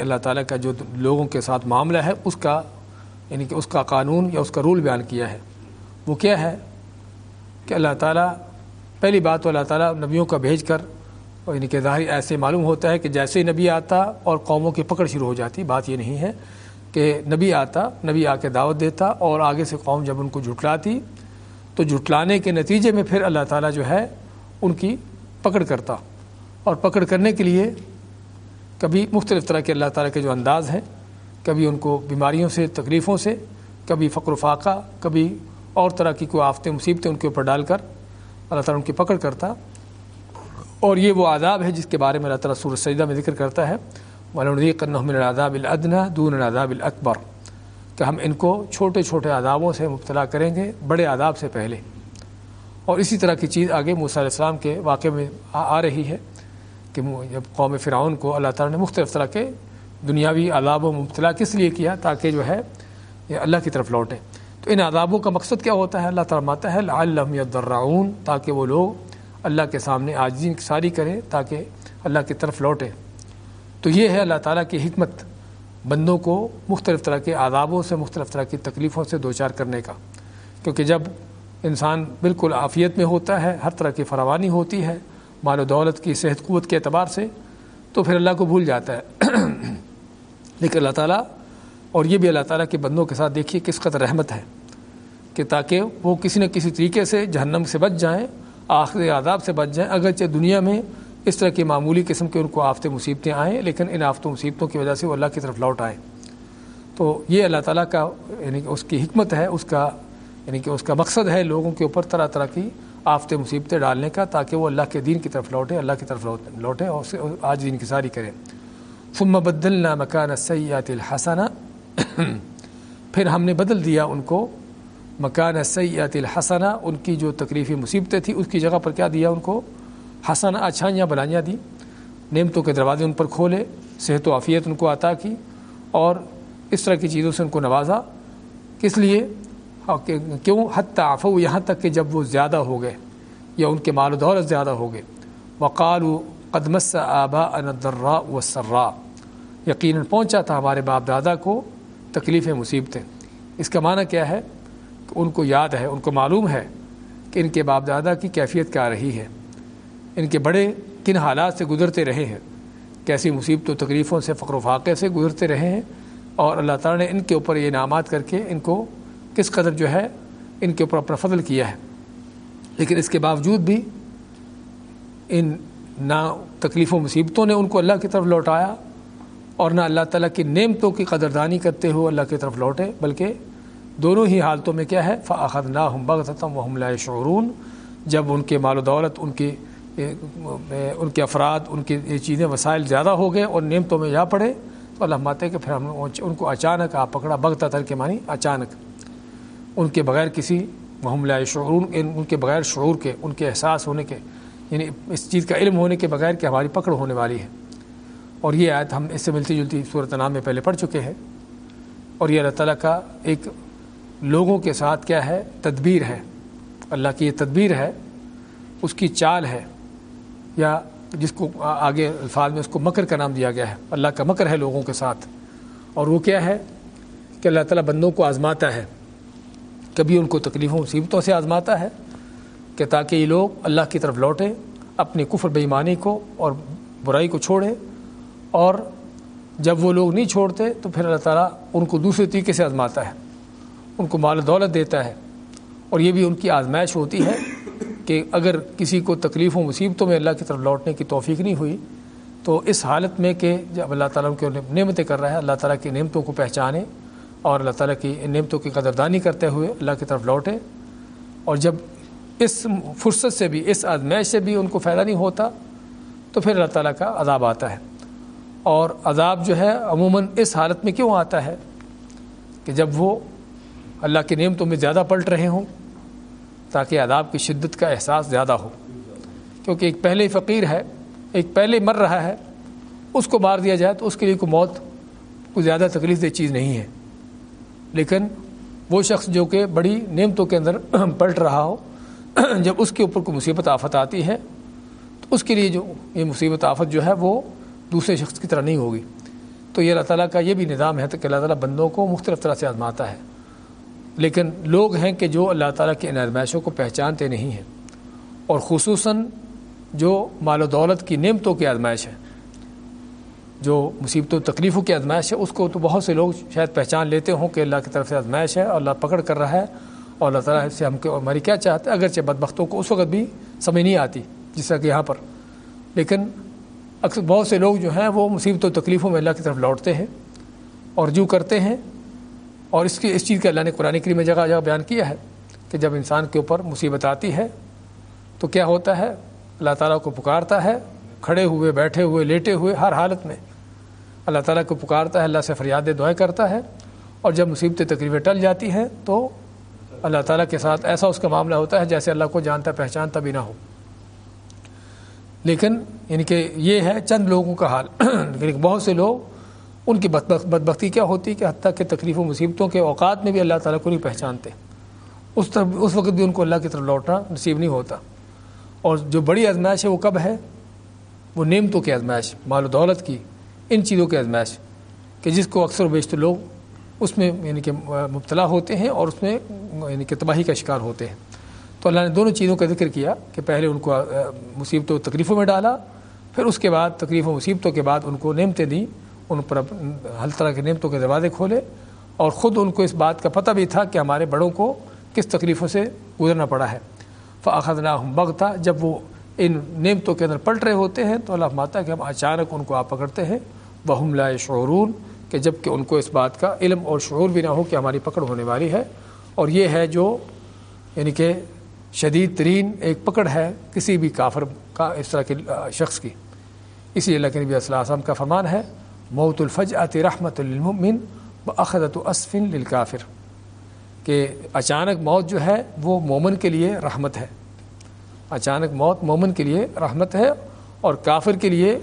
اللہ تعالیٰ کا جو لوگوں کے ساتھ معاملہ ہے، اس کا یعنی کہ اس کا قانون یا اس کا رول بیان کیا ہے۔ وہ کیا ہے؟ کہ اللہ تعالیٰ، پہلی بات تو اللہ تعالیٰ نبیوں کا بھیج کر یعنی کہ ظاہر ایسے معلوم ہوتا ہے کہ جیسے ہی نبی آتا اور قوموں کی پکڑ شروع ہو جاتی، بات یہ نہیں ہے کہ نبی آتا، نبی آ کے دعوت دیتا اور آگے سے قوم جب ان کو جھٹلاتی، تو جھٹلانے کے نتیجے میں پھر اللہ تعالیٰ جو ہے، ان کی پکڑ کرتا۔ اور پکڑ کرنے کے لیے کبھی مختلف طرح کے اللہ تعالیٰ کے جو انداز ہیں، کبھی ان کو بیماریوں سے، تکلیفوں سے، کبھی فقر و فاقہ، کبھی اور طرح کی کوئی آفتیں، مصیبتیں ان کے اوپر ڈال کر اللہ تعالیٰ ان کی پکڑ کرتا۔ اور یہ وہ عذاب ہے جس کے بارے میں اللہ تعالیٰ سورج سجدہ میں ذکر کرتا ہے۔ من العذاب الادنا دون العذاب الاکبر کہ ہم ان کو چھوٹے چھوٹے عذابوں سے مبتلا کریں گے، بڑے عذاب سے پہلے۔ اور اسی طرح کی چیز آگے موسیٰ علیہ السلام کے واقعے میں آ رہی ہے۔ کہ جب قوم فرعون کو اللہ تعالیٰ نے مختلف طرح کے دنیاوی عذاب و مبتلا کس لیے کیا تاکہ جو ہے یہ اللہ کی طرف لوٹیں؟ تو ان عذابوں کا مقصد کیا ہوتا ہے؟ اللہ تعالیٰ ماتا ہے الدرعون تاکہ وہ لوگ اللہ کے سامنے آجزی ساری کریں تاکہ اللہ کی طرف لوٹیں۔ تو یہ ہے اللہ تعالیٰ کی حکمت بندوں کو مختلف طرح کے عذابوں سے، مختلف طرح کی تکلیفوں سے دوچار کرنے کا۔ کیونکہ جب انسان بالکل عافیت میں ہوتا ہے، ہر طرح کی فراوانی ہوتی ہے مال و دولت کی صحت قوت کے اعتبار سے تو پھر اللہ کو بھول جاتا ہے۔ لیکن اللہ تعالیٰ اور یہ بھی اللہ تعالیٰ کے بندوں کے ساتھ دیکھیے کس قدر رحمت ہے کہ تاکہ وہ کسی نہ کسی طریقے سے جہنم سے بچ جائیں آخر عذاب سے بچ جائیں۔ اگرچہ دنیا میں اس طرح کی معمولی قسم کے ان کو آفت مصیبتیں آئیں، لیکن ان آفت و مصیبتوں کی وجہ سے وہ اللہ کی طرف لوٹ آئیں تو یہ اللہ تعالیٰ کا یعنی کہ اس کی حکمت ہے، اس کا یعنی کہ اس کا مقصد ہے لوگوں کے اوپر طرح طرح کی آفت مصیبتیں ڈالنے کا تاکہ وہ اللہ کے دین کی طرف لوٹے، اللہ کی طرف لوٹے اور اسے آج دین کی ساری کریں ثم بدلنا مکان سیات الحسنہ۔ پھر ہم نے بدل دیا ان کو۔ مکان سیات الحسنہ، ان کی جو تکلیفی مصیبتیں تھیں، اس کی جگہ پر کیا دیا ان کو؟ حسن اچھائیاں، بلائیاں دی نعمتوں کے دروازے ان پر کھولے، صحت و عافیت ان کو عطا کی اور اس طرح کی چیزوں سے ان کو نوازا۔ کس لیے؟ اور کیوں؟ حتی عفو یہاں تک کہ جب وہ زیادہ ہو گئے یا ان کے مال و دولت زیادہ ہو گئے۔ وقال و قدمس آبا اندرا و سرا یقیناً پہنچا تھا ہمارے باپ دادا کو تکلیفیں مصیبتیں۔ اس کا معنی کیا ہے؟ کہ ان کو یاد ہے، ان کو معلوم ہے کہ ان کے باپ دادا کی کیفیت کیا رہی ہے۔ ان کے بڑے کن حالات سے گزرتے رہے ہیں؟ کیسی مصیبت و تکلیفوں سے، فقر و فاقے سے گزرتے رہے ہیں؟ اور اللہ تعالیٰ نے ان کے اوپر یہ انعامات کر کے ان کو کس قدر جو ہے ان کے اوپر اپنا فضل کیا ہے۔ لیکن اس کے باوجود بھی ان نہ تکلیف و مصیبتوں نے ان کو اللہ کی طرف لوٹایا اور نہ اللہ تعالیٰ کی نعمتوں کی قدردانی کرتے ہوئے اللہ کی طرف لوٹے، بلکہ دونوں ہی حالتوں میں کیا ہے فاخذ نا ہم بغتم و حملہ شعرون جب ان کے مال و دولت، ان کی ان کے افراد، ان کی چیزیں وسائل زیادہ ہو گئے اور نعمتوں میں جا پڑے، تو اللہ ماتے کہ پھر ہم ان کو اچانک آپ پکڑا بغتا تر کے معنی اچانک۔ ان کے بغیر کسی محملہ شعور ان کے بغیر شعور کے، ان کے احساس ہونے کے یعنی اس چیز کا علم ہونے کے بغیر کہ ہماری پکڑ ہونے والی ہے۔ اور یہ آیت ہم اس سے ملتی جلتی صورت نام میں پہلے پڑھ چکے ہیں۔ اور یہ اللہ تعالیٰ کا ایک لوگوں کے ساتھ کیا ہے؟ تدبیر ہے۔ اللہ کی یہ تدبیر ہے، اس کی چال ہے، یا جس کو آگے الفاظ میں اس کو مکر کا نام دیا گیا ہے۔ اللہ کا مکر ہے لوگوں کے ساتھ۔ اور وہ کیا ہے؟ کہ اللہ تعالیٰ بندوں کو آزماتا ہے۔ کبھی ان کو تکلیفوں مصیبتوں سے آزماتا ہے کہ تاکہ یہ لوگ اللہ کی طرف لوٹیں اپنی کفر بےمانی کو اور برائی کو چھوڑیں اور جب وہ لوگ نہیں چھوڑتے تو پھر اللہ تعالیٰ ان کو دوسرے طریقے سے آزماتا ہے، ان کو مال و دولت دیتا ہے اور یہ بھی ان کی آزمائش ہوتی ہے کہ اگر کسی کو تکلیف و مصیبتوں میں اللہ کی طرف لوٹنے کی توفیق نہیں ہوئی تو اس حالت میں کہ جب اللہ تعالیٰ کے نعمتیں کر رہا ہے، اللہ تعالیٰ کی نعمتوں کو پہچانے اور اللہ تعالیٰ کی نعمتوں کی قدردانی کرتے ہوئے اللہ کی طرف لوٹے۔ اور جب اس فرصت سے بھی، اس آزمائش سے بھی ان کو فائدہ نہیں ہوتا، تو پھر اللہ تعالیٰ کا عذاب آتا ہے۔ اور عذاب جو ہے، عموماً اس حالت میں کیوں آتا ہے؟ کہ جب وہ اللہ کی نعمتوں میں زیادہ پلٹ رہے ہوں، تاکہ عذاب کی شدت کا احساس زیادہ ہو۔ کیونکہ ایک پہلے فقیر ہے، ایک پہلے مر رہا ہے، اس کو مار دیا جائے تو اس کے لیے کوئی موت، کوئی زیادہ تکلیف دہ چیز نہیں ہے۔ لیکن وہ شخص جو کہ بڑی نعمتوں کے اندر پلٹ رہا ہو، جب اس کے اوپر کوئی مصیبت آفت آتی ہے، تو اس کے لیے جو یہ مصیبت آفت جو ہے وہ دوسرے شخص کی طرح نہیں ہوگی۔ تو یہ اللہ تعالیٰ کا یہ بھی نظام ہے کہ اللہ تعالیٰ بندوں کو مختلف طرح سے آزماتا ہے۔ لیکن لوگ ہیں کہ جو اللہ تعالیٰ کی ان آزمائشوں کو پہچانتے نہیں ہیں۔ اور خصوصاً جو مال و دولت کی نعمتوں کی آزمائش ہے جو مصیبت و تکلیفوں کی آزمائش ہے، اس کو تو بہت سے لوگ شاید پہچان لیتے ہوں کہ اللہ کی طرف سے آزمائش ہے اور اللہ پکڑ کر رہا ہے اور اللہ تعالیٰ سے ہم کو ہماری کیا چاہتے ہیں اگرچہ بدبختوں کو اس وقت بھی سمجھ نہیں آتی، جس طرح کہ یہاں پر۔ لیکن اکثر بہت سے لوگ جو ہیں، وہ مصیبت و تکلیفوں میں اللہ کی طرف لوٹتے ہیں اور جو کرتے ہیں اور اس کی، اس چیز کا اللہ نے قرآن کریم میں جگہ جگہ بیان کیا ہے کہ جب انسان کے اوپر مصیبت آتی ہے تو کیا ہوتا ہے؟ اللہ تعالیٰ کو پکارتا ہے کھڑے ہوئے، بیٹھے ہوئے، لیٹے ہوئے، ہر حالت میں۔ اللہ تعالیٰ کو پکارتا ہے، اللہ سے فریاد دعائیں کرتا ہے۔ اور جب مصیبتیں تقریبیں ٹل جاتی ہیں تو اللہ تعالیٰ کے ساتھ ایسا اس کا معاملہ ہوتا ہے جیسے اللہ کو جانتا، پہچانتا بھی نہ ہو۔ لیکن یعنی کہ یہ ہے چند لوگوں کا حال۔ لیکن بہت سے لوگ، ان کی بدبختی کیا ہوتی کہ حتیٰ کہ تکلیف و مصیبتوں کے اوقات میں بھی اللہ تعالیٰ کو نہیں پہچانتے۔ اس طرف، اس وقت بھی ان کو اللہ کی طرف لوٹنا نصیب نہیں ہوتا۔ اور جو بڑی آزمائش ہے وہ کب ہے؟ وہ نعمتوں کی آزمائش، مال و دولت کی، ان چیزوں کی آزمائش کہ جس کو اکثر و بیشتر لوگ اس میں یعنی کہ مبتلا ہوتے ہیں اور اس میں یعنی کہ تباہی کا شکار ہوتے ہیں۔ تو اللہ نے دونوں چیزوں کا ذکر کیا کہ پہلے ان کو مصیبتوں و تکلیفوں میں ڈالا، پھر اس کے بعد تکلیف و مصیبتوں کے بعد ان کو نعمتیں دیں، ان پر ہر طرح کے نعمتوں کے دروازے کھولے اور خود ان کو اس بات کا پتہ بھی تھا کہ ہمارے بڑوں کو کس تکلیفوں سے گزرنا پڑا ہے۔ فاخذ ناہم بغ تھا جب وہ ان نعمتوں کے اندر پلٹ رہے ہوتے ہیں تو اللہ ماتا کہ ہم اچانک ان کو آپ پکڑتے ہیں۔ بہم لا شعورون کہ جبکہ ان کو اس بات کا علم اور شعور بھی نہ ہو کہ ہماری پکڑ ہونے والی ہے۔ اور یہ ہے جو یعنی کہ شدید ترین ایک پکڑ ہے کسی بھی کافر کا، اس طرح کے شخص کی۔ اسی اللہ کے نبی صلی اللہ علیہ وسلم کا فرمان ہے، موت الفج آتی رحمت للمؤمن و اخدت اسفن للکافر کہ اچانک موت جو ہے وہ مومن کے لیے رحمت ہے۔ اچانک موت مومن کے لیے رحمت ہے اور کافر کے لیے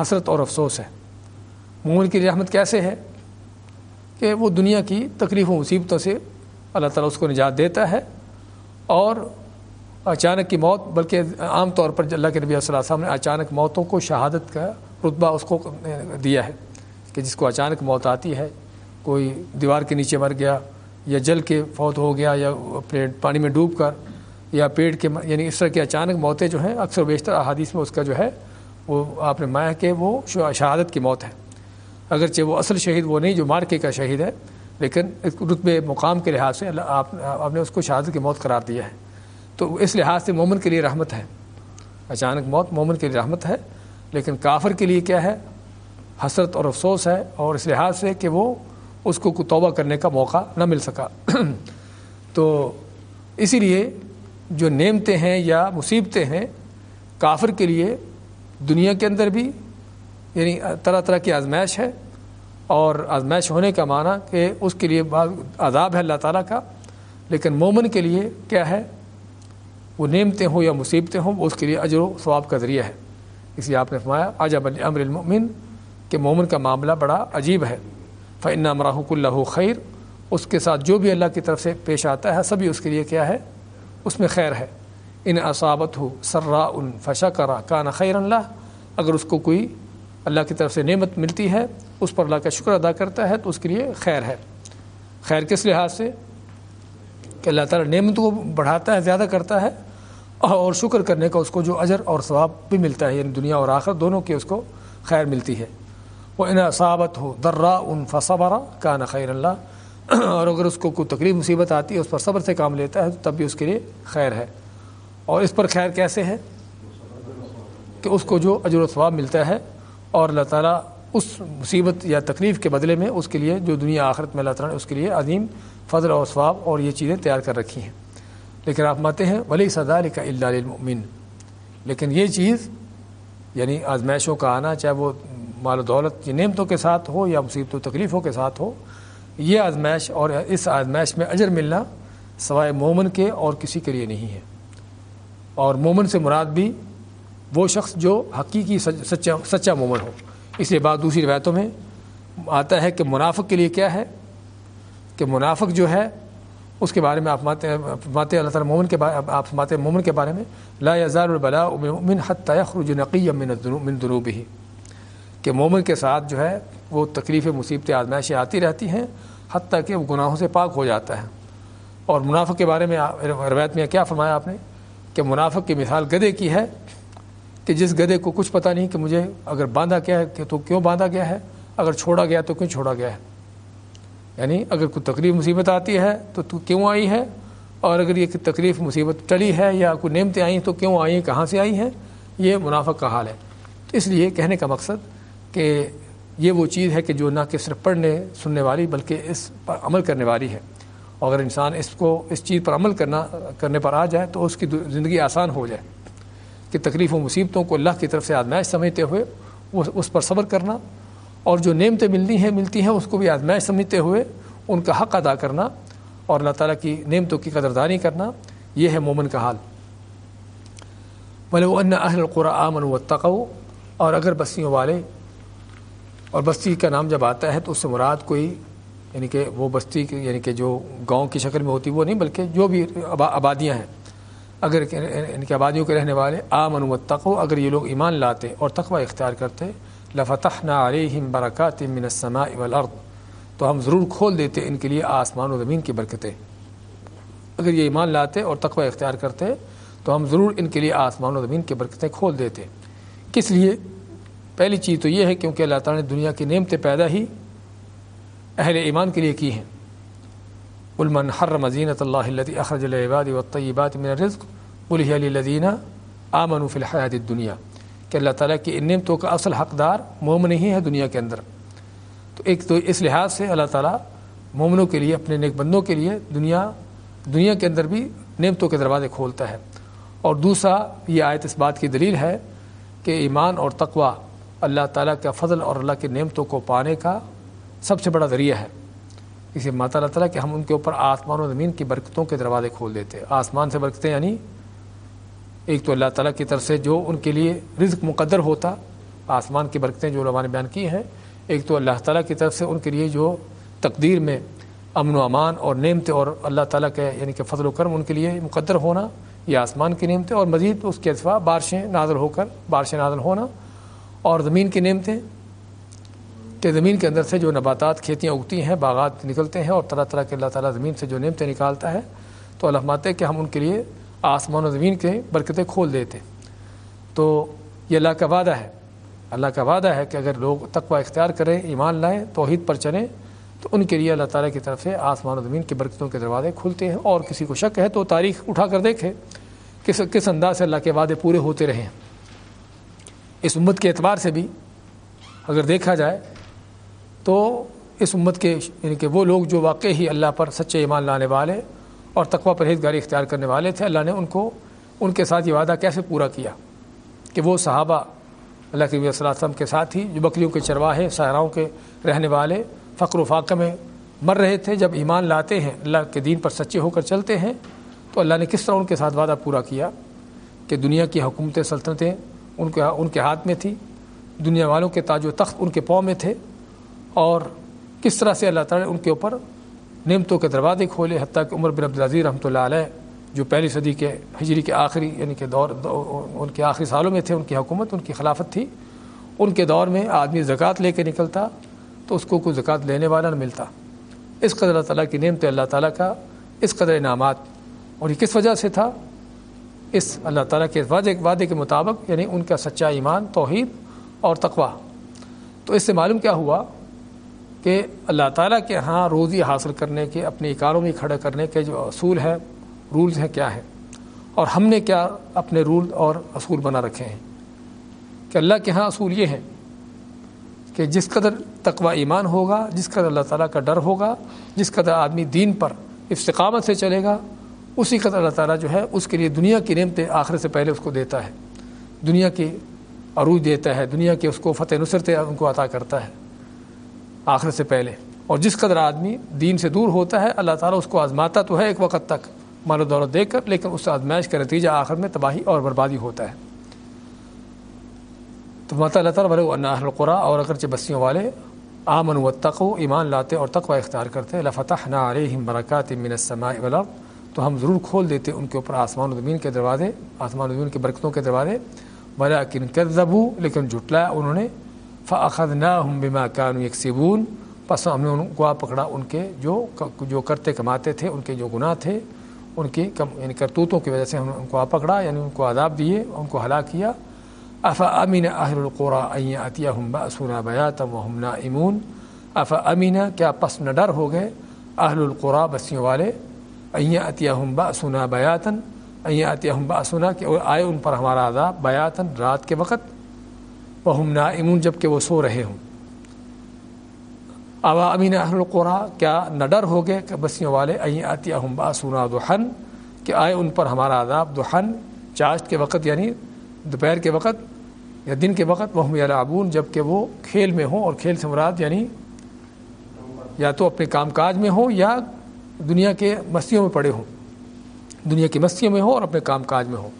حسرت اور افسوس ہے۔ مومن کی رحمت کیسے ہے؟ کہ وہ دنیا کی تکلیف و مصیبتوں سے اللہ تعالیٰ اس کو نجات دیتا ہے اور اچانک کی موت، بلکہ عام طور پر اللہ کے نبی صلی اللہ علیہ وسلم نے اچانک موتوں کو شہادت کا رتبہ اس کو دیا ہے کہ جس کو اچانک موت آتی ہے، کوئی دیوار کے نیچے مر گیا یا جل کے فوت ہو گیا یا پیٹ پانی میں ڈوب کر یا پیٹ کے یعنی اس طرح کی اچانک موتیں جو ہیں، اکثر و بیشتر احادیث میں اس کا جو ہے، وہ آپ نے مایا کہ وہ شہادت کی موت ہے۔ اگرچہ وہ اصل شہید وہ نہیں جو مارکے کا شہید ہے، لیکن رتبے مقام کے لحاظ سے اللہ آپ آپ نے اس کو شہادت کی موت قرار دیا ہے۔ تو اس لحاظ سے مومن کے لیے رحمت ہے۔ اچانک موت مومن کے لیے رحمت ہے، لیکن کافر کے لیے کیا ہے؟ حسرت اور افسوس ہے، اور اس لحاظ سے کہ وہ اس کو توبہ کرنے کا موقع نہ مل سکا۔ تو اسی لیے جو نعمتیں ہیں یا مصیبتیں ہیں کافر کے لیے دنیا کے اندر بھی یعنی طرح طرح کی آزمائش ہے اور آزمائش ہونے کا معنی کہ اس کے لیے عذاب ہے اللہ تعالیٰ کا، لیکن مومن کے لیے کیا ہے؟ وہ نعمتیں ہوں یا مصیبتیں ہوں، وہ اس کے لیے اجر و ثواب کا ذریعہ ہے۔ اس لیے آپ نے فرمایا، عجب امر المؤمن، کہ مومن کا معاملہ بڑا عجیب ہے۔ فن امراحک اللہ خیر اس کے ساتھ جو بھی اللہ کی طرف سے پیش آتا ہے، سبھی اس کے لیے کیا ہے؟ اس میں خیر ہے۔ ان اصابت ہو سرا ان فشا کرا کان خیر اللہ اگر اس کو کوئی اللہ کی طرف سے نعمت ملتی ہے، اس پر اللہ کا شکر ادا کرتا ہے، تو اس کے لیے خیر ہے۔ خیر کس لحاظ سے؟ کہ اللہ تعالیٰ نعمت کو بڑھاتا ہے، زیادہ کرتا ہے، اور شکر کرنے کا اس کو جو اجر اور ثواب بھی ملتا ہے یعنی دنیا اور آخر دونوں کی اس کو خیر ملتی ہے۔ وہ ان صابت ہو درا ان فصبرا کا خیر اللہ اور اگر اس کو کوئی تقریب مصیبت آتی ہے، اس پر صبر سے کام لیتا ہے تب بھی اس کے لیے خیر ہے۔ اور اس پر خیر کیسے ہے؟ کہ اس کو جو اجر و ثواب ملتا ہے، اور اللہ تعالیٰ اس مصیبت یا تکلیف کے بدلے میں اس کے لیے جو دنیا آخرت میں اللہ تعالیٰ نے اس کے لیے عظیم فضل اور ثواب اور یہ چیزیں تیار کر رکھی ہیں۔ لیکن آپ ماتے ہیں ولی صدا کا اللہ المؤمن لیکن یہ چیز یعنی آزمائشوں کا آنا، چاہے وہ مال و دولت کی نعمتوں کے ساتھ ہو یا مصیبت و تکلیفوں کے ساتھ ہو یہ آزمائش اور اس آزمائش میں اجر ملنا سوائے مومن کے اور کسی کے لیے نہیں ہے۔ اور مومن سے مراد بھی وہ شخص جو حقیقی سچا سچا مومن ہو۔ اس لیے بات دوسری روایتوں میں آتا ہے کہ منافق کے لیے کیا ہے؟ کہ منافق جو ہے، اس کے بارے میں آپ ماتے ماتے اللہ تعالیٰ مومن کے بارے آپ ماتے مومن کے بارے میں، لا یزار البلا من حت یخرج نقی من دنوب ہی کہ مومن کے ساتھ جو ہے وہ تکلیف مصیبتیں آزمائشیں آتی رہتی ہیں، حتیٰ کہ وہ گناہوں سے پاک ہو جاتا ہے۔ اور منافق کے بارے میں روایت میں کیا فرمایا آپ نے؟ کہ منافق کی مثال گدے کی ہے کہ جس گدے کو کچھ پتہ نہیں کہ مجھے اگر باندھا کیا ہے تو کیوں باندھا گیا ہے؟ اگر چھوڑا گیا تو کیوں چھوڑا گیا ہے؟ یعنی اگر کوئی تکلیف مصیبت آتی ہے تو تو کیوں آئی ہے؟ اور اگر یہ تکلیف مصیبت ٹلی ہے یا کوئی نعمتیں آئیں تو کیوں آئیں کہاں سے آئی ہیں؟ یہ منافق کا حال ہے۔ تو اس لیے کہنے کا مقصد کہ یہ وہ چیز ہے کہ جو نہ کہ صرف پڑھنے، سننے والی، بلکہ اس پر عمل کرنے والی ہے۔ اور اگر انسان اس کو، اس چیز پر عمل کرنا، کرنے پر آ جائے تو اس کی زندگی آسان ہو جائے۔ کہ تکلیف و مصیبتوں کو اللہ کی طرف سے آزمائش سمجھتے ہوئے اس پر صبر کرنا اور جو نعمتیں ملنی ہیں، ملتی ہیں، اس کو بھی آزمائش سمجھتے ہوئے ان کا حق ادا کرنا اور اللہ تعالیٰ کی نعمتوں کی قدردانی کرنا، یہ ہے مومن کا حال۔ بولے وہ ان اہل القرآ آمن و تقو اور اگر بستیوں والے اور بستی کا نام جب آتا ہے تو اس سے مراد کوئی یعنی کہ وہ بستی یعنی کہ جو گاؤں کی شکل میں ہوتی وہ نہیں، بلکہ جو بھی آبادیاں ہیں۔ اگر ان یعنی کی آبادیوں کے رہنے والے آمن و تقو اگر یہ لوگ ایمان لاتے اور تقوی اختیار کرتے لفتح نہ علیہم برکات من السماء والارض۔ تو ہم ضرور کھول دیتے ان کے لیے آسمان و زمین کی برکتیں۔ اگر یہ ایمان لاتے اور تقوی اختیار کرتے، تو ہم ضرور ان کے لیے آسمان و زمین کی برکتیں کھول دیتے۔ کس لیے؟ پہلی چیز تو یہ ہے کیونکہ اللہ تعالیٰ نے دنیا کی نعمتیں پیدا ہی اہل ایمان کے لیے کی ہیں۔ المن حر مزینت اللہ اخرج العباد و طیبات من رزق الہ الدینہ آمن فی الحیات دنیا کہ اللہ تعالیٰ کی ان نعمتوں کا اصل حقدار مومن ہی ہے دنیا کے اندر۔ تو ایک تو اس لحاظ سے اللہ تعالیٰ مومنوں کے لیے، اپنے نیک بندوں کے لیے دنیا دنیا کے اندر بھی نعمتوں کے دروازے کھولتا ہے۔ اور دوسرا، یہ آیت اس بات کی دلیل ہے کہ ایمان اور تقوا اللہ تعالیٰ کا فضل اور اللہ کی نعمتوں کو پانے کا سب سے بڑا ذریعہ ہے۔ اسی ماتا اللہ تعالیٰ کہ ہم ان کے اوپر آسمان و زمین کی برکتوں کے دروازے کھول دیتے آسمان سے برکتیں یعنی ایک تو اللہ تعالیٰ کی طرف سے جو ان کے لیے رزق مقدر ہوتا، آسمان کی برکتیں جو علماء نے بیان کی ہیں۔ ایک تو اللہ تعالیٰ کی طرف سے ان کے لیے جو تقدیر میں امن و امان اور نعمتیں اور اللہ تعالیٰ کے یعنی کہ فضل و کرم ان کے لیے مقدر ہونا، یہ آسمان کی نعمتیں اور مزید اس کے اتفاع بارشیں نازل ہو کر، بارشیں نازل ہونا اور زمین کی نعمتیں کہ زمین کے اندر سے جو نباتات کھیتیاں اگتی ہیں، باغات نکلتے ہیں اور طرح طرح کے اللہ تعالیٰ زمین سے جو نعمتیں نکالتا ہے، تو اللہ ماتے کہ ہم ان کے لیے آسمان و زمین کے برکتیں کھول دیتے تو یہ اللہ کا وعدہ ہے۔ اللہ کا وعدہ ہے کہ اگر لوگ تقوی اختیار کریں، ایمان لائیں، توحید پر چلیں، تو ان کے لیے اللہ تعالیٰ کی طرف سے آسمان و زمین کی برکتوں کے دروازے کھلتے ہیں۔ اور کسی کو شک ہے تو تاریخ اٹھا کر دیکھے کس کس انداز سے اللہ کے وعدے پورے ہوتے رہے ہیں۔ اس امت کے اعتبار سے بھی اگر دیکھا جائے تو اس امت کے یعنی کہ وہ لوگ جو واقع ہی اللہ پر سچے ایمان لانے والے اور تقوی پرہیزگاری اختیار کرنے والے تھے، اللہ نے ان کو، ان کے ساتھ یہ وعدہ کیسے پورا کیا؟ کہ وہ صحابہ اللہ کے صلی اللہ علیہ وسلم کے ساتھ ہی جو بکریوں کے چرواہے، صحراؤں کے رہنے والے فقر و فاقہ میں مر رہے تھے، جب ایمان لاتے ہیں، اللہ کے دین پر سچے ہو کر چلتے ہیں، تو اللہ نے کس طرح ان کے ساتھ وعدہ پورا کیا؟ کہ دنیا کی حکومتیں، سلطنتیں ان کے ان کے ہاتھ میں تھی، دنیا والوں کے تاج و تخت ان کے پاؤں میں تھے، اور کس طرح سے اللہ تعالیٰ نے ان کے اوپر نعمتوں کے دروازے کھولے، حتیٰ کہ عمر بن عبدالعزیز رحمۃ اللہ علیہ، جو پہلی صدی کے ہجری کے آخری یعنی کہ دور ان کے آخری سالوں میں تھے، ان کی حکومت، ان کی خلافت تھی۔ ان کے دور میں آدمی زکوٰۃ لے کے نکلتا تو اس کو کوئی زکوٰۃ لینے والا نہ ملتا۔ اس قدر اللہ تعالیٰ کی نعمت اللہ تعالیٰ کا، اس قدر انعامات۔ اور یہ کس وجہ سے تھا؟ اس اللہ تعالیٰ کے وعدے وعدے کے مطابق یعنی ان کا سچا ایمان، توحید اور تقوا تو اس سے معلوم کیا ہوا کہ اللہ تعالیٰ کے ہاں روزی حاصل کرنے کے، اپنی اکاروں میں کھڑا کرنے کے جو اصول ہیں، رولز ہیں، کیا ہیں؟ اور ہم نے کیا اپنے رول اور اصول بنا رکھے ہیں؟ کہ اللہ کے ہاں اصول یہ ہے کہ جس قدر تقوی ایمان ہوگا، جس قدر اللہ تعالیٰ کا ڈر ہوگا، جس قدر آدمی دین پر استقامت سے چلے گا اسی قدر اللہ تعالیٰ جو ہے اس کے لیے دنیا کی نعمتیں آخر سے پہلے اس کو دیتا ہے۔ دنیا کی عروج دیتا ہے، دنیا کی اس کو فتح نصرت ان کو عطا کرتا ہے آخر سے پہلے۔ اور جس قدر آدمی دین سے دور ہوتا ہے، اللہ تعالیٰ اس کو آزماتا تو ہے ایک وقت تک، مال و دولت دیکھ کر، لیکن اس آزمائش کا نتیجہ آخر میں تباہی اور بربادی ہوتا ہے۔ تو مت اللہ تعالیٰ بھلے القرا اور اگرچہ بستیوں والے آمن و تقو ایمان لاتے اور تقوی اختیار کرتے لفتح نہ علیہم برکات من السماء والارض تو ہم ضرور کھول دیتے ان کے اوپر آسمان و زمین کے دروازے، آسمان و زمین کے برکتوں کے دروازے۔ بلا کن کر لیکن جھٹلایا انہوں نے۔ فخذ نہ ہم بما کان یکسبون پس ہم نے ان کو پکڑا، ان کے جو جو کرتے کماتے تھے، ان کے جو گناہ تھے، ان کی کم یعنی کرتوتوں کی وجہ سے ہم نے ان کو آ پکڑا یعنی ان کو عذاب دیے، ان کو ہلاک کیا۔ افا امین اہل القرا عطیہ ہم بسنا بیاتم و ہمنا امون افا امینہ کیا پس نہ ڈر ہو گئے؟ اہل القرا بسیوں والے۔ عیاں عطیہ ہم بسنا بیاتن عیاں عطیہ ہم بسنا کہ آئے ان پر ہمارا عذاب بیاتن رات کے وقت۔ وہ ہمنا امون جبکہ وہ سو رہے ہوں۔ ابا امین اہل القرا، کیا نہ ڈر ہو گئے کہ بسیوں والے عیاں عطیہ ہم بسنا دہن کہ آئے ان پر ہمارا عذاب دہن چاشت کے وقت یعنی دوپہر کے وقت یا دن کے وقت وہ یلعبون جبکہ وہ کھیل میں ہوں اور کھیل سے مراد یعنی یا تو اپنے کام کاج میں ہوں یا دنیا کے مستیوں میں پڑے ہوں دنیا کی مستیوں میں ہوں اور اپنے کام کاج میں ہوں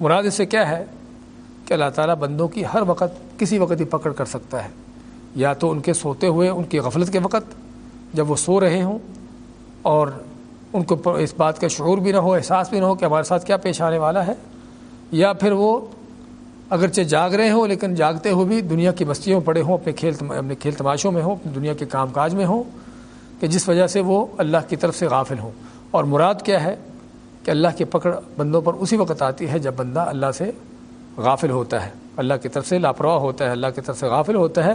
مراد اس سے کیا ہے کہ اللہ تعالیٰ بندوں کی ہر وقت کسی وقت ہی پکڑ کر سکتا ہے۔ یا تو ان کے سوتے ہوئے، ان کی غفلت کے وقت جب وہ سو رہے ہوں اور ان کو اس بات کا شعور بھی نہ ہو، احساس بھی نہ ہو کہ ہمارے ساتھ کیا پیش آنے والا ہے۔ یا پھر وہ اگرچہ جاگ رہے ہوں لیکن جاگتے ہوئے بھی دنیا کی بستیوں میں پڑے ہوں، اپنے کھیل اپنے کھیل تماشوں میں ہوں اپنی دنیا کے کام کاج میں ہوں۔ کہ جس وجہ سے وہ اللہ کی طرف سے غافل ہوں۔ اور مراد کیا ہے؟ کہ اللہ کی پکڑ بندوں پر اسی وقت آتی ہے جب بندہ اللہ سے غافل ہوتا ہے۔ اللہ کی طرف سے لاپرواہ ہوتا ہے، اللہ کی طرف سے غافل ہوتا ہے۔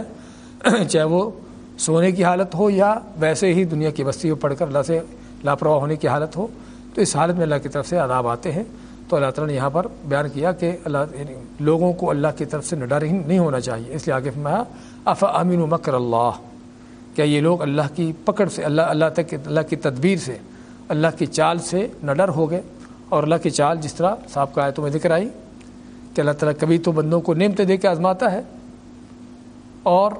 چاہے وہ سونے کی حالت ہو یا ویسے ہی دنیا کی بستی میں پڑھ کر اللہ سے لاپرواہ ہونے کی حالت ہو، تو اس حالت میں اللہ کی طرف سے عذاب آتے ہیں۔ تو اللہ تعالیٰ نے یہاں پر بیان کیا کہ اللہ یعنی لوگوں کو اللہ کی طرف سے ڈر ہی نہیں ہونا چاہیے۔ اس لیے آگے فرمایا اف امین و مکر اللہ؟ کیا یہ لوگ اللہ کی پکڑ سے، اللہ اللہ تک، اللہ کی تدبیر سے، اللہ کی چال سے نہ ڈر ہو گئے۔ اور اللہ کی چال جس طرح صاحب کا آیتوں میں ذکر آئی کہ اللہ تعالیٰ کبھی تو بندوں کو نعمتیں دے کے آزماتا ہے اور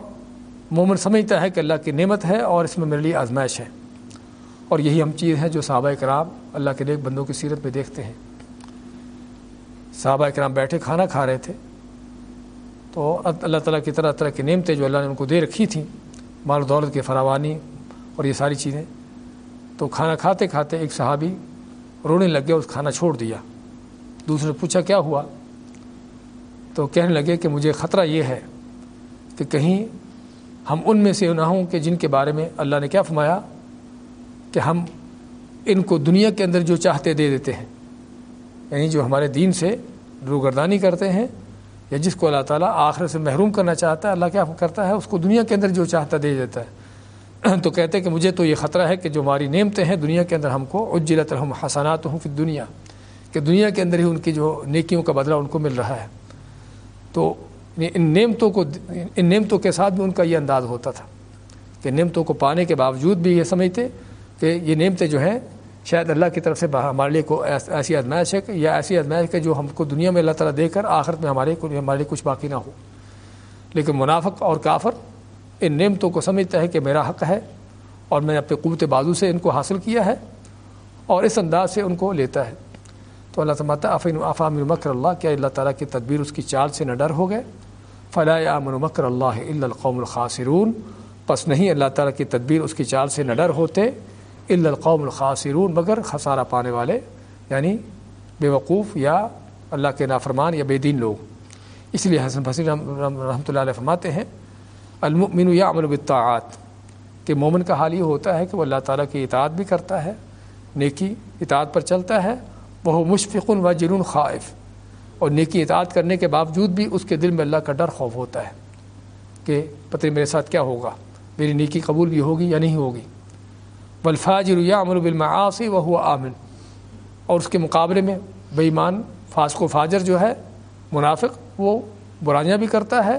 مومن سمجھتا ہے کہ اللہ کی نعمت ہے اور اس میں میرے لیے آزمائش ہے۔ اور یہی ہم چیز ہے جو صحابہ کرام اللہ کے نیک بندوں کی سیرت میں دیکھتے ہیں۔ صحابہ کرام بیٹھے، کھانا کھا رہے تھے۔ تو اللہ تعالیٰ کی طرح طرح کی نعمتیں جو اللہ نے ان کو دے رکھی تھیں مال و دولت کی فراوانی اور یہ ساری چیزیں۔ تو کھانا کھاتے کھاتے ایک صحابی رونے لگ گیا، اس کھانا چھوڑ دیا۔ دوسرے پوچھا، کیا ہوا؟ تو کہنے لگے کہ مجھے خطرہ یہ ہے کہ کہیں ہم ان میں سے نہ ہوں کہ جن کے بارے میں اللہ نے کیا فرمایا کہ ہم ان کو دنیا کے اندر جو چاہتے دے دیتے ہیں۔ یعنی جو ہمارے دین سے روگردانی کرتے ہیں یا جس کو اللہ تعالیٰ آخر سے محروم کرنا چاہتا ہے، اللہ کیا کرتا ہے؟ اس کو دنیا کے اندر جو چاہتا دے دیتا ہے۔ تو کہتے ہیں کہ مجھے تو یہ خطرہ ہے کہ جو ہماری نعمتیں ہیں، دنیا کے اندر ہم کو اجلت الحم حسنات ہوں پھر دنیا کہ دنیا کے اندر ہی ان کی جو نیکیوں کا بدلہ ان کو مل رہا ہے۔ تو ان نعمتوں کو، ان نعمتوں کے ساتھ بھی ان کا یہ انداز ہوتا تھا کہ نعمتوں کو پانے کے باوجود بھی یہ سمجھتے کہ یہ نعمتیں جو ہیں شاید اللہ کی طرف سے ہمارے لیے کو ایسی ازمائش ہے یا ایسی ازمائش ہے جو ہم کو دنیا میں اللہ تعالیٰ دے کر آخرت میں ہمارے ہمارے لیے کچھ باقی نہ ہو۔ لیکن منافق اور کافر ان نعمتوں کو سمجھتا ہے کہ میرا حق ہے اور میں نے اپنے قوت بازو سے ان کو حاصل کیا ہے اور اس انداز سے ان کو لیتا ہے۔ تو اللہ تعالیٰ افین افام المکر اللہ؟ کیا اللہ تعالیٰ کی تدبیر اس کی چال سے نہ ڈر ہو گئے؟ فلاح امن مکر اللہ القوم الخاصرون پس نہیں اللہ تعالیٰ کی تدبیر اس کی چال سے نہ ڈر ہوتے القوم الخاصرون مگر خسارہ پانے والے یعنی بے وقوف یا اللہ کے نافرمان یا بے دین لوگ۔ اس لیے حسن حسین رحمۃ اللہ علیہ فرماتے ہیں، المؤمن یا امن بالطاعات، کہ مومن کا حال یہ ہوتا ہے کہ وہ اللہ تعالیٰ کی اطاعت بھی کرتا ہے، نیکی اطاعت پر چلتا ہے وہ مشفق و جنون خائف۔ اور نیکی اطاعت کرنے کے باوجود بھی اس کے دل میں اللہ کا ڈر خوف ہوتا ہے، کہ پتہ میرے ساتھ کیا ہوگا، میری نیکی قبول بھی ہوگی یا نہیں ہوگی۔ والفاجر یعمل بالمعاصی وهو آمن۔ اور اس کے مقابلے میں بے ایمان فاسق و فاجر جو ہے، منافق، وہ برائیاں بھی کرتا ہے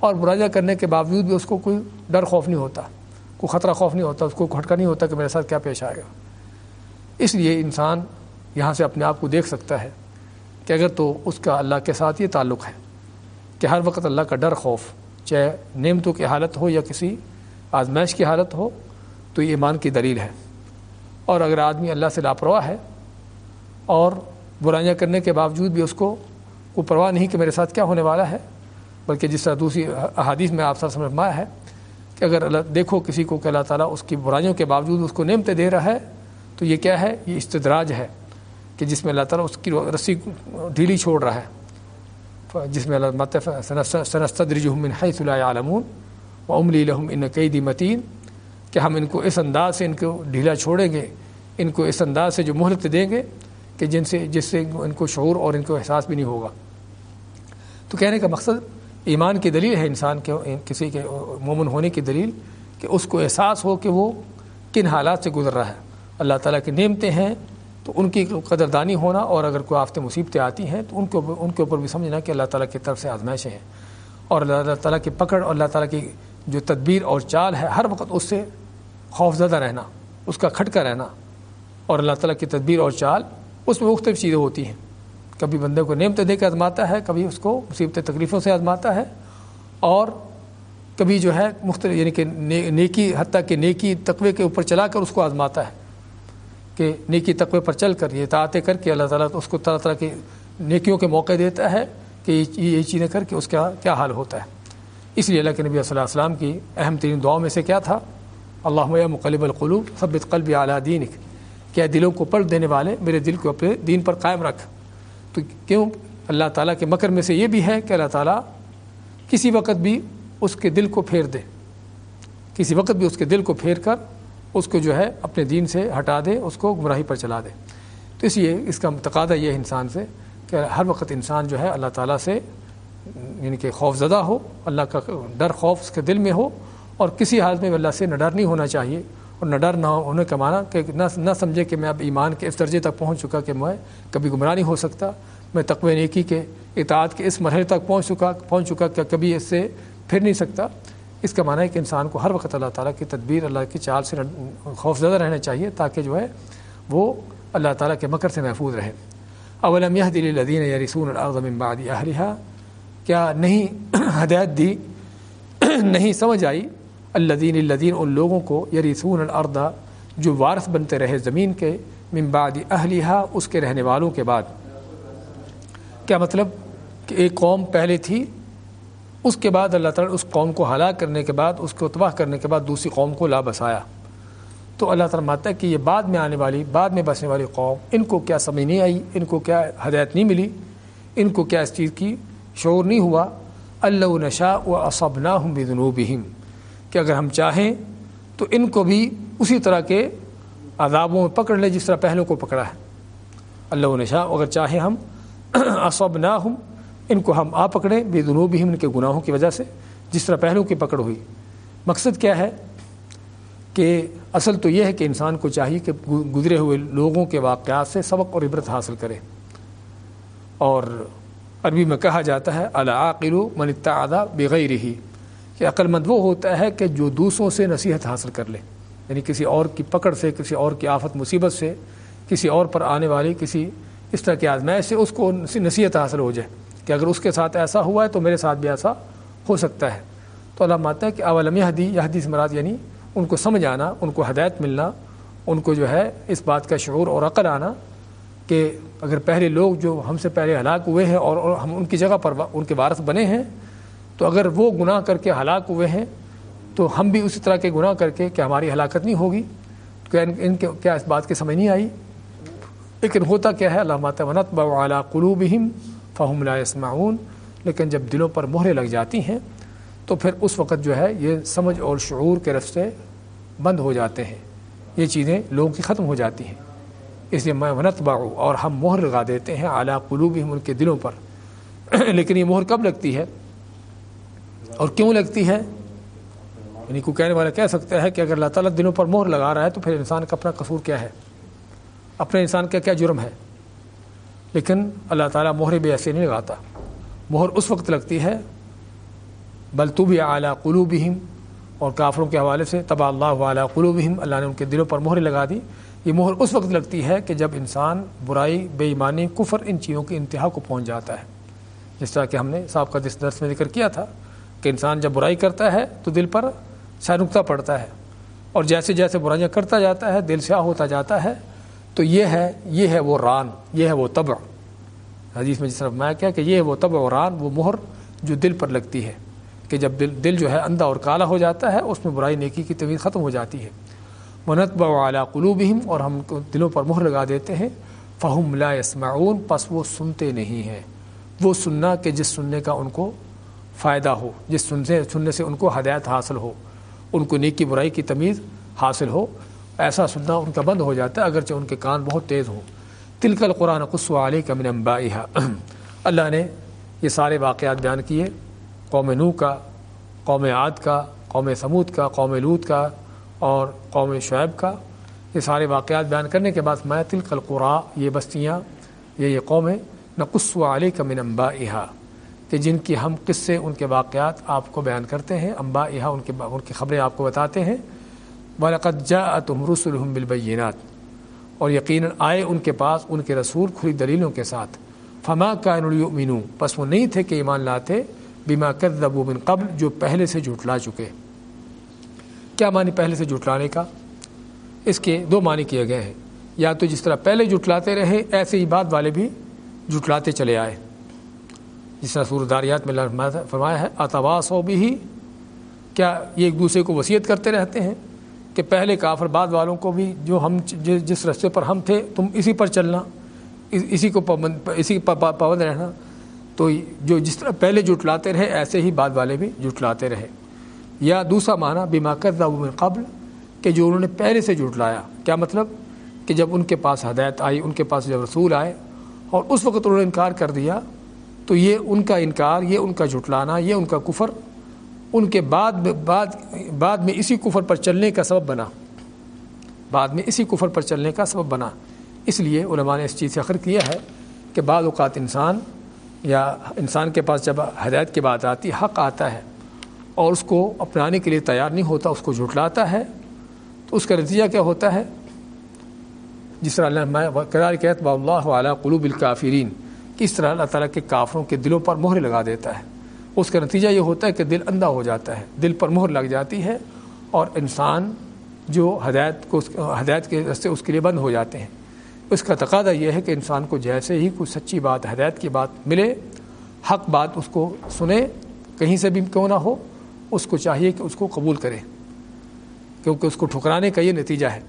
اور برائیاں کرنے کے باوجود بھی اس کو کوئی ڈر خوف نہیں ہوتا، کوئی خطرہ خوف نہیں ہوتا، اس کو کھٹکا نہیں ہوتا کہ میرے ساتھ کیا پیش آئے گا۔ اس لیے انسان یہاں سے اپنے آپ کو دیکھ سکتا ہے کہ اگر تو اس کا اللہ کے ساتھ یہ تعلق ہے کہ ہر وقت اللہ کا ڈر، خوف، چاہے نعمتوں کی حالت ہو یا کسی آزمائش کی حالت ہو تو یہ ایمان کی دلیل ہے۔ اور اگر آدمی اللہ سے لاپرواہ ہے اور برائیاں کرنے کے باوجود بھی اس کو کوئی پرواہ نہیں کہ میرے ساتھ کیا ہونے والا ہے، بلکہ جس طرح دوسری احادیث میں آپ سر سمجھ میں ہے کہ اگر اللہ دیکھو کسی کو کہ اللہ تعالیٰ اس کی برائیوں کے باوجود اس کو نعمتیں دے رہا ہے، تو یہ کیا ہے؟ یہ استدراج ہے کہ جس میں اللہ تعالیٰ اس کی رسی ڈھیلی چھوڑ رہا ہے۔ جس میں اللہ مت سنستدرجمن حیث لا عالمون و عملی لہم ان قیدی متین کہ ہم ان کو اس انداز سے ان کو ڈھیلا چھوڑیں گے، ان کو اس انداز سے جو مہلت دیں گے کہ جن سے، جس سے ان کو شعور اور ان کو احساس بھی نہیں ہوگا۔ تو کہنے کا مقصد ایمان کی دلیل ہے، انسان کے، کسی کے مومن ہونے کی دلیل کہ اس کو احساس ہو کہ وہ کن حالات سے گزر رہا ہے۔ اللہ تعالیٰ کی نعمتیں ہیں تو ان کی قدردانی ہونا اور اگر کوئی آفت مصیبتیں آتی ہیں تو ان کے اوپر، ان کے اوپر بھی سمجھنا کہ اللہ تعالیٰ کی طرف سے آزمائشیں ہیں۔ اور اللہ تعالیٰ کی پکڑ اور اللہ تعالیٰ کی جو تدبیر اور چال ہے، ہر وقت اس سے خوف زدہ رہنا، اس کا کھٹکا رہنا اور اللہ تعالیٰ کی تدبیر اور چال، اس میں مختلف چیزیں ہوتی ہیں۔ کبھی بندے کو نعمتیں دے کے آزماتا ہے، کبھی اس کو مصیبت تکلیفوں سے آزماتا ہے اور کبھی جو ہے مختلف یعنی کہ نیکی، حتیٰ کہ نیکی تقوی کے اوپر چلا کر اس کو آزماتا ہے۔ کہ نیکی تقوی پر چل کر، یہ تعطے کر کے اللہ تعالیٰ اس کو طرح طرح کی نیکیوں کے موقع دیتا ہے کہ یہ چیزیں کر کے اس کا کیا حال ہوتا ہے۔ اس لیے اللہ کے نبی صلی اللہ علیہ وسلم کی اہم ترین دعاؤں میں سے کیا تھا؟ اللہ مقلب القلوب، ثبت قلب اعلیٰ دین کیا دلوں کو پلٹ دینے والے، میرے دل کو اپنے دین پر قائم رکھ۔ تو کیوں؟ اللہ تعالیٰ کے مکر میں سے یہ بھی ہے کہ اللہ تعالیٰ کسی وقت بھی اس کے دل کو پھیر دے۔ کسی وقت بھی اس کے دل کو پھیر کر اس کو جو ہے اپنے دین سے ہٹا دے، اس کو گمراہی پر چلا دے۔ تو اس لیے اس کا تقاضا یہ ہے انسان سے کہ ہر وقت انسان جو ہے اللہ تعالیٰ سے یعنی کہ خوف زدہ ہو، اللہ کا ڈر خوف اس کے دل میں ہو اور کسی حالت میں اللہ سے نہ ڈر نہیں ہونا چاہیے اور نہ نہ ہونے کا معنی کہ نہ نہ سمجھے کہ میں اب ایمان کے اس درجے تک پہنچ چکا کہ میں کبھی گمراہ نہیں ہو سکتا۔ میں تقوی نیکی کے اطاعت کے اس مرحلے تک پہنچ چکا پہنچ چکا کہ کبھی اس سے پھر نہیں سکتا۔ اس کا معنی ہے کہ انسان کو ہر وقت اللہ تعالیٰ کی تدبیر، اللہ کی چال سے خوف زدہ رہنا چاہیے تاکہ جو ہے وہ اللہ تعالیٰ کے مکر سے محفوظ رہے۔ اولم یہ دل الدین یا رسون العظم بعد اہلیہ کیا نہیں ہدایت دی نہیں سمجھ آئی الدین الدین ان لوگوں کو یا رسون الردا جو وارث بنتے رہے زمین کے ممباد اہلیہ اس کے رہنے والوں کے بعد۔ کیا مطلب؟ کہ ایک قوم پہلے تھی، اس کے بعد اللہ تعالیٰ اس قوم کو ہلاک کرنے کے بعد، اس کو تباہ کرنے کے بعد دوسری قوم کو لا بسایا۔ تو اللہ تعالیٰ مانتا ہے کہ یہ بعد میں آنے والی، بعد میں بسنے والی قوم، ان کو کیا سمجھ نہیں آئی، ان کو کیا ہدایت نہیں ملی، ان کو کیا اس چیز کی شعور نہیں ہوا۔ اللہ نشا و اصب نہ ہوں بے کہ اگر ہم چاہیں تو ان کو بھی اسی طرح کے عذابوں میں پکڑ لیں جس طرح پہلوں کو پکڑا ہے۔ اللہ نشا اگر چاہیں ہم اصب نہ ہوں ان کو ہم آ پکڑیں بے دنوں بھی ان کے گناہوں کی وجہ سے جس طرح پہلوں کی پکڑ ہوئی۔ مقصد کیا ہے؟ کہ اصل تو یہ ہے کہ انسان کو چاہیے کہ گزرے ہوئے لوگوں کے واقعات سے سبق اور عبرت حاصل کرے۔ اور عربی میں کہا جاتا ہے العقل من اتعدہ بغیر ہی کہ عقل مند وہ ہوتا ہے کہ جو دوسروں سے نصیحت حاصل کر لے یعنی کسی اور کی پکڑ سے، کسی اور کی آفت مصیبت سے، کسی اور پر آنے والی، کسی اس طرح کی آزمائش سے اس کو نصیحت حاصل ہو جائے کہ اگر اس کے ساتھ ایسا ہوا ہے تو میرے ساتھ بھی ایسا ہو سکتا ہے۔ تو اللہ ماتا ہے کہ اولم یہدی یہ حدیث مراد یعنی ان کو سمجھ آنا، ان کو ہدایت ملنا، ان کو جو ہے اس بات کا شعور اور عقل آنا کہ اگر پہلے لوگ جو ہم سے پہلے ہلاک ہوئے ہیں اور ہم ان کی جگہ پر ان کے وارث بنے ہیں تو اگر وہ گناہ کر کے ہلاک ہوئے ہیں، تو ہم بھی اسی طرح کے گناہ کر کے کہ ہماری ہلاکت نہیں ہوگی۔ تو ان کے کیا اس بات کی سمجھ نہیں آئی؟ لیکن ہوتا کیا ہے، اللہ مات ونت بلا قلوبہم فہم لا يسمعون لیکن جب دلوں پر مہریں لگ جاتی ہیں، تو پھر اس وقت جو ہے، یہ سمجھ اور شعور کے رستے بند ہو جاتے ہیں۔ یہ چیزیں لوگوں کی ختم ہو جاتی ہیں۔ اس لیے میں ونت باؤ اور ہم مہر لگا دیتے ہیں اعلیٰ قلوب ہی ان کے دلوں پر۔ لیکن یہ مہر کب لگتی ہے؟ اور کیوں لگتی ہے؟ یعنی کو کہنے والا کہہ سکتا ہے کہ اگر اللہ تعالیٰ دلوں پر مہر لگا رہا ہے تو پھر انسان کا اپنا قصور کیا ہے؟ اپنے انسان کا کیا جرم ہے؟ لیکن اللہ تعالیٰ مہر بھی ایسے نہیں لگاتا۔ مہر اس وقت لگتی ہے، بل تو بھی اعلیٰ قلوبہم، اور کافروں کے حوالے سے تبا اللہ اعلیٰ قلوبہم، اللہ نے ان کے دلوں پر مہر لگا دی۔ یہ مہر اس وقت لگتی ہے کہ جب انسان برائی، بے ایمانی، کفر ان چیزوں کی انتہا کو پہنچ جاتا ہے۔ جس طرح کہ ہم نے صاحب کا جس درس میں ذکر کیا تھا کہ انسان جب برائی کرتا ہے تو دل پر نقطہ پڑتا ہے اور جیسے جیسے برائیاں کرتا جاتا ہے، دل سیاہ ہوتا جاتا ہے، تو یہ ہے یہ ہے وہ ران، یہ ہے وہ طبع۔ حدیث میں جس طرح میں کیا کہ یہ ہے وہ طبع و ران، وہ مہر جو دل پر لگتی ہے۔ کہ جب دل دل جو ہے اندھا اور کالا ہو جاتا ہے، اس میں برائی نیکی کی طویل ختم ہو جاتی ہے۔ منت اعلیٰ قلوبہم اور ہم دلوں پر مہر لگا دیتے ہیں۔ فہم لا یسمعون پس وہ سنتے نہیں ہیں۔ وہ سننا کہ جس سننے کا ان کو فائدہ ہو، جس سننے سننے سے ان کو ہدایت حاصل ہو، ان کو نیکی برائی کی تمیز حاصل ہو، ایسا سننا ان کا بند ہو جاتا ہے، اگرچہ ان کے کان بہت تیز ہوں۔ تلکل قرآن قصو علی کا من امبائیہ اللہ نے یہ سارے واقعات بیان کیے۔ قوم نو کا، قوم عاد کا، قوم سمود کا، قوم لوت کا اور قوم شعیب کا یہ سارے واقعات بیان کرنے کے بعد میں تلک القرا یہ بستیاں، یہ یہ قومیں، نقص و علی کا من امبا کہ جن کی ہم قصے ان کے واقعات آپ کو بیان کرتے ہیں امبا ان کے ان کی خبریں آپ کو بتاتے ہیں۔ بالقت جا تم رسول بالبینات اور یقیناً آئے ان کے پاس ان کے رسول کھلی دلیلوں کے ساتھ۔ فما کا مینو بس وہ نہیں تھے کہ ایمان لاتے بیما کر بن قبل۔ جو پہلے سے جھٹلا چکے۔ کیا معنی پہلے سے جھٹلانے کا؟ اس کے دو معنی کیے گئے ہیں۔ یا تو جس طرح پہلے جھٹلاتے رہے ایسے ہی بعد والے بھی جھٹلاتے چلے آئے۔ جس طرح سورداریات میں فرمایا ہے اتواس ہو بھی کیا یہ ایک دوسرے کو وصیت کرتے رہتے ہیں کہ پہلے کافر بعد والوں کو بھی جو ہم جس رستے پر ہم تھے، تم اسی پر چلنا اسی کو پابند، اسی پابند رہنا۔ تو جو جس طرح پہلے جٹلاتے رہے، ایسے ہی بعد والے بھی جٹلاتے رہے۔ یا دوسرا معنی بیما کر من قبل کہ جو انہوں نے پہلے سے جٹلایا کیا مطلب؟ کہ جب ان کے پاس ہدایت آئی، ان کے پاس جب رسول آئے اور اس وقت انہوں نے انکار کر دیا تو یہ ان کا انکار، یہ ان کا جھٹلانا، یہ ان کا کفر، ان کے بعد بعد بعد میں اسی کفر پر چلنے کا سبب بنا۔ بعد میں اسی کفر پر چلنے کا سبب بنا۔ اس لیے علماء نے اس چیز سے فخر کیا ہے کہ بعض اوقات انسان یا انسان کے پاس جب ہدایت کی بات آتی، حق آتا ہے اور اس کو اپنانے کے لیے تیار نہیں ہوتا، اس کو جھٹلاتا ہے، تو اس کا نتیجہ کیا ہوتا ہے؟ جس طرح اللہ کرار کہت با اللہ علیہ قلوب الکافرین کس طرح اللہ تعالیٰ کے کافروں کے دلوں پر مہر لگا دیتا ہے؟ اس کا نتیجہ یہ ہوتا ہے کہ دل اندھا ہو جاتا ہے، دل پر مہر لگ جاتی ہے اور انسان جو ہدایت کو ہدایت کے رستے اس کے لیے بند ہو جاتے ہیں۔ اس کا تقاضا یہ ہے کہ انسان کو جیسے ہی کوئی سچی بات، ہدایت کی بات ملے، حق بات اس کو سنے، کہیں سے بھی کیوں نہ ہو، اس کو چاہیے کہ اس کو قبول کرے۔ کیونکہ اس کو ٹھکرانے کا یہ نتیجہ ہے۔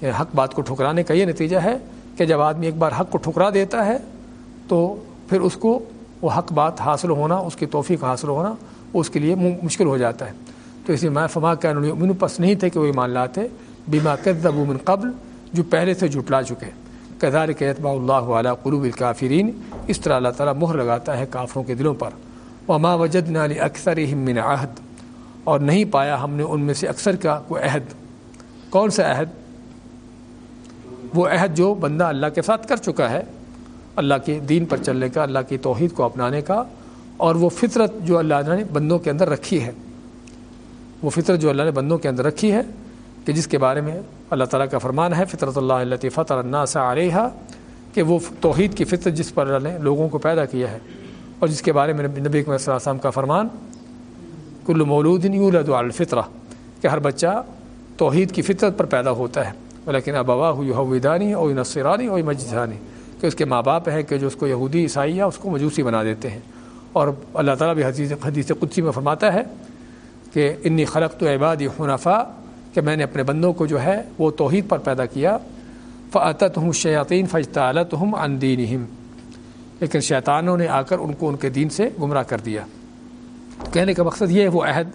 کہ حق بات کو ٹھکرانے کا یہ نتیجہ ہے کہ جب آدمی ایک بار حق کو ٹھکرا دیتا ہے تو پھر اس کو وہ حق بات حاصل ہونا، اس کی توفیق حاصل ہونا اس کے لیے مشکل ہو جاتا ہے۔ تو اسی میں فما کا من پس نہیں تھے کہ وہ ایمان لاتے۔ بیما کردب من قبل، جو پہلے سے جھٹلا چکے۔ کدار کے اعتبا اللہ علیہ قلوب الکافرین۔ اس طرح اللہ تعالیٰ مہر لگاتا ہے کافروں کے دلوں پر۔ وما وجد نالی اکثر من عہد۔ اور نہیں پایا ہم نے ان میں سے اکثر کا کوئی عہد۔ کون سا عہد؟ وہ عہد جو بندہ اللہ کے ساتھ کر چکا ہے۔ اللہ کے دین پر چلنے کا، اللہ کی توحید کو اپنانے کا، اور وہ فطرت جو اللہ نے بندوں کے اندر رکھی ہے۔ وہ فطرت جو اللہ نے بندوں کے اندر رکھی ہے کہ جس کے بارے میں اللہ تعالیٰ کا فرمان ہے، فطرت اللہ اللہ فطر الناس علیہ کہ وہ توحید کی فطرت جس پر اللہ نے لوگوں کو پیدا کیا ہے۔ اور جس کے بارے میں نبی صلی اللہ وسلم کا فرمان، کل مولود یولد الفطرہ، کہ ہر بچہ توحید کی فطرت پر پیدا ہوتا ہے۔ لیکن ابوا ہوئی اور نصرانی اور مجھانی کہ اس کے ماں باپ ہیں کہ جو اس کو یہودی، عیسائی یا اس کو مجوسی بنا دیتے ہیں۔ اور اللہ تعالیٰ بھی حدیث حدیث قدسی میں فرماتا ہے کہ انی خلق تو عباد حنفا کہ میں نے اپنے بندوں کو جو ہے وہ توحید پر پیدا کیا۔ فعت ہم شیاطین فجطالت ہم اندین لیکن شیطانوں نے آ کر ان کو ان کے دین سے گمراہ کر دیا۔ کہنے کا مقصد یہ ہے، وہ عہد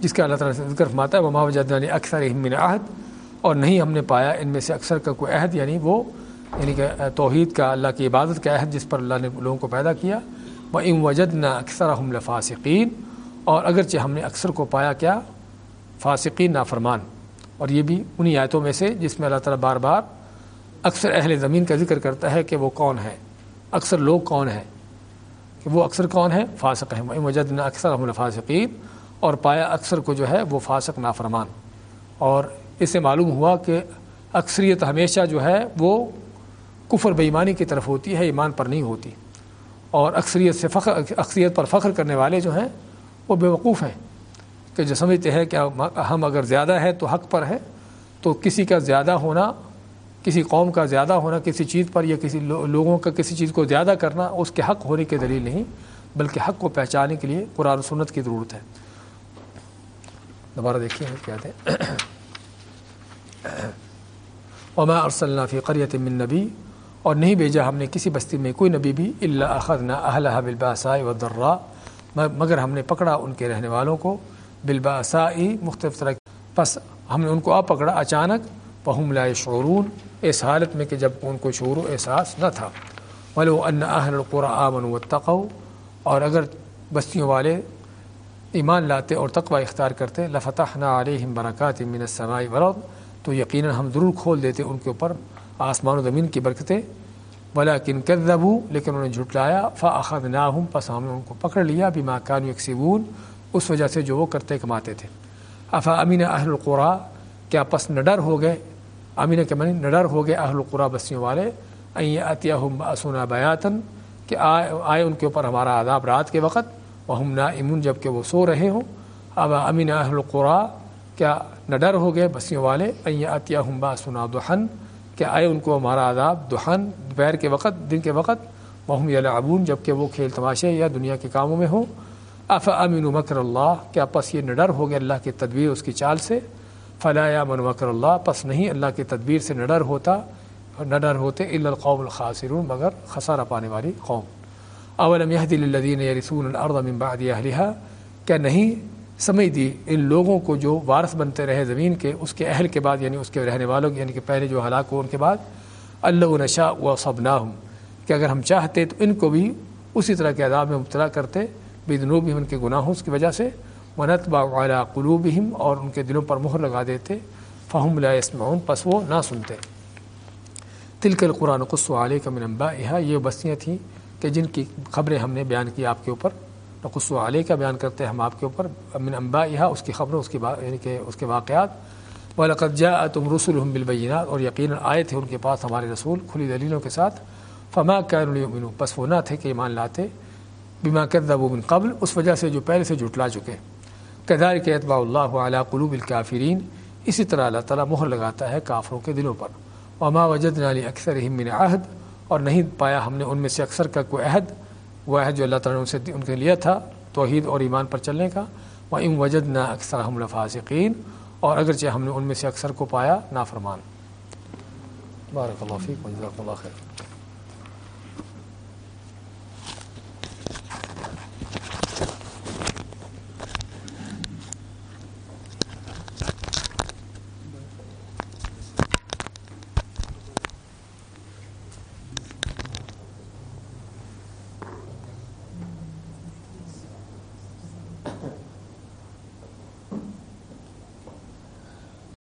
جس کا اللہ تعالیٰ سے ذکر فرماتا ہے وہ ماوجد اکثر من عہد اور نہیں ہم نے پایا ان میں سے اکثر کا کوئی عہد یعنی وہ یعنی کہ توحید کا، اللہ کی عبادت کا عہد جس پر اللہ نے لوگوں کو پیدا کیا وہ ام وجد نہ اکثر ہم اور اگرچہ ہم نے اکثر کو پایا کیا، فاسقین نافرمان۔ اور یہ بھی انہی آیتوں میں سے جس میں اللہ تعالیٰ بار بار اکثر اہل زمین کا ذکر کرتا ہے کہ وہ کون ہے اکثر لوگ کون ہیں؟ کہ وہ اکثر کون ہیں؟ فاسق ہیں۔ وجد نہ اکثر ہم الفاسقین اور پایا اکثر کو جو ہے وہ فاسق، نافرمان۔ اور اس سے معلوم ہوا کہ اکثریت ہمیشہ جو ہے وہ کفر بےمانی کی طرف ہوتی ہے، ایمان پر نہیں ہوتی۔ اور اکثریت سے فخر، اکثریت پر فخر کرنے والے جو ہیں، وہ بیوقوف ہیں کہ جو سمجھتے ہیں کہ ہم اگر زیادہ ہے تو حق پر ہے، تو کسی کا زیادہ ہونا، کسی قوم کا زیادہ ہونا، کسی چیز پر یا کسی لوگوں کا کسی چیز کو زیادہ کرنا، اس کے حق ہونے کی دلیل نہیں، بلکہ حق کو پہچانے کے لیے قرآن و سنت کی ضرورت ہے۔ دوبارہ دیکھیے کیا وما ارسلنا فی قریت من نبی اور نہیں بھیجا ہم نے کسی بستی میں، کوئی نبی بھی اللہ اخذ نہ اہل بالباسائی و درا مگر ہم نے پکڑا ان کے رہنے والوں کو بالباسائی مختلف طرح پس ہم نے ان کو آ پکڑا اچانک پہم لا شعرون اس حالت میں کہ جب ان کو شعور و احساس نہ تھا۔ ولو ان اہل القرآ آمن و تقو اور اگر بستیوں والے ایمان لاتے اور تقوی اختیار کرتے لفتح نہ علیہم برکات من السماء والارض، تو یقیناً ہم ضرور کھول دیتے ان کے اوپر آسمان و زمین کی برکتیں بلا کن لیکن انہوں نے جھٹلایا فاخذ نہ ہوں پس ہم نے ان کو پکڑ لیا بھی کانو یکسبون، اس وجہ سے جو وہ کرتے کماتے تھے۔ افا امین اہل القرا، کیا پس نڈر ہو گئے؟ امین کے منی نڈر ہو گئے اہل القرا بستیوں والے این عطیہ اسونا بیاتن، کہ آئے آئے ان کے اوپر ہمارا عذاب رات کے وقت وہ ہم نا امن جبکہ وہ سو رہے ہوں۔ اب امین اہل القرا، کیا نڈر ہو گئے بستیوں والے؟ این عطیہ ہم سنا دہن کہ آئے ان کو ہمارا عذاب دہن، دوپہر کے وقت، دن کے وقت۔ وہم یلعبون، جبکہ وہ کھیل تماشے یا دنیا کے کاموں میں ہوں۔ اف امین مکر اللہ، کیا پس یہ نڈر ہو گیا اللہ کی تدبیر اس کی چال سے؟ فلا یا من مکر اللہ، پس نہیں اللہ کی تدبیر سے نڈر ہوتا، نڈر ہوتے الا القوم الخاسرون، مگر خسارہ پانے والی قوم۔ اولم يهدي للذين يرثون الارض من بعد اهلها کیا نہیں سمجھ دی ان لوگوں کو جو وارث بنتے رہے زمین کے، اس کے اہل کے بعد یعنی اس کے رہنے والوں یعنی کہ پہلے جو ہلاک ہو ان کے بعد، اللہ نشا و صبناہم کہ اگر ہم چاہتے تو ان کو بھی اسی طرح کے عذاب میں مبتلا کرتے بدنوب ان کے گناہوں کی وجہ سے ونت باعلیٰ قلوبہم، اور ان کے دلوں پر مہر لگا دیتے، فہم لا پس وہ نہ سنتے۔ تلک القرآن قص علیہ کا منبا یہ بستیاں تھیں کہ جن کی خبریں ہم نے بیان کی آپ کے اوپر۔ نقص و علیہ کا بیان کرتے ہیں ہم آپ کے اوپر، من امبا اس کی خبروں، اس کی یعنی کہ اس کے واقعات۔ ولقد جاءتم رسولهم بالبینات اور یقیناً آئے تھے ان کے پاس ہمارے رسول کھلی دلیلوں کے ساتھ۔ فما كانوا ليؤمنوا پس وہ نہ تھے کہ ایمان لاتے۔ بما كذبوا من قبل، اس وجہ سے جو پہلے سے جھٹلا چکے۔ كذلك يتبع الله على قلوب الكافرين۔ اسی طرح اللہ تعالیٰ مہر لگاتا ہے کافروں کے دلوں پر۔ وما وجدنا لاكثرهم من عهد، اور نہیں پایا ہم نے ان میں سے اکثر کا کوئی عہد۔ وہ ہے جو اللہ تعالیٰ نے ان سے ان کے لیا تھا، توحید اور ایمان پر چلنے کا۔ وہ ام وجد نہ اکثر ہم لفاظقین اور اگرچہ ہم نے ان میں سے اکثر کو پایا، نافرمان۔ بارک اللہ فیک اللہ خیر۔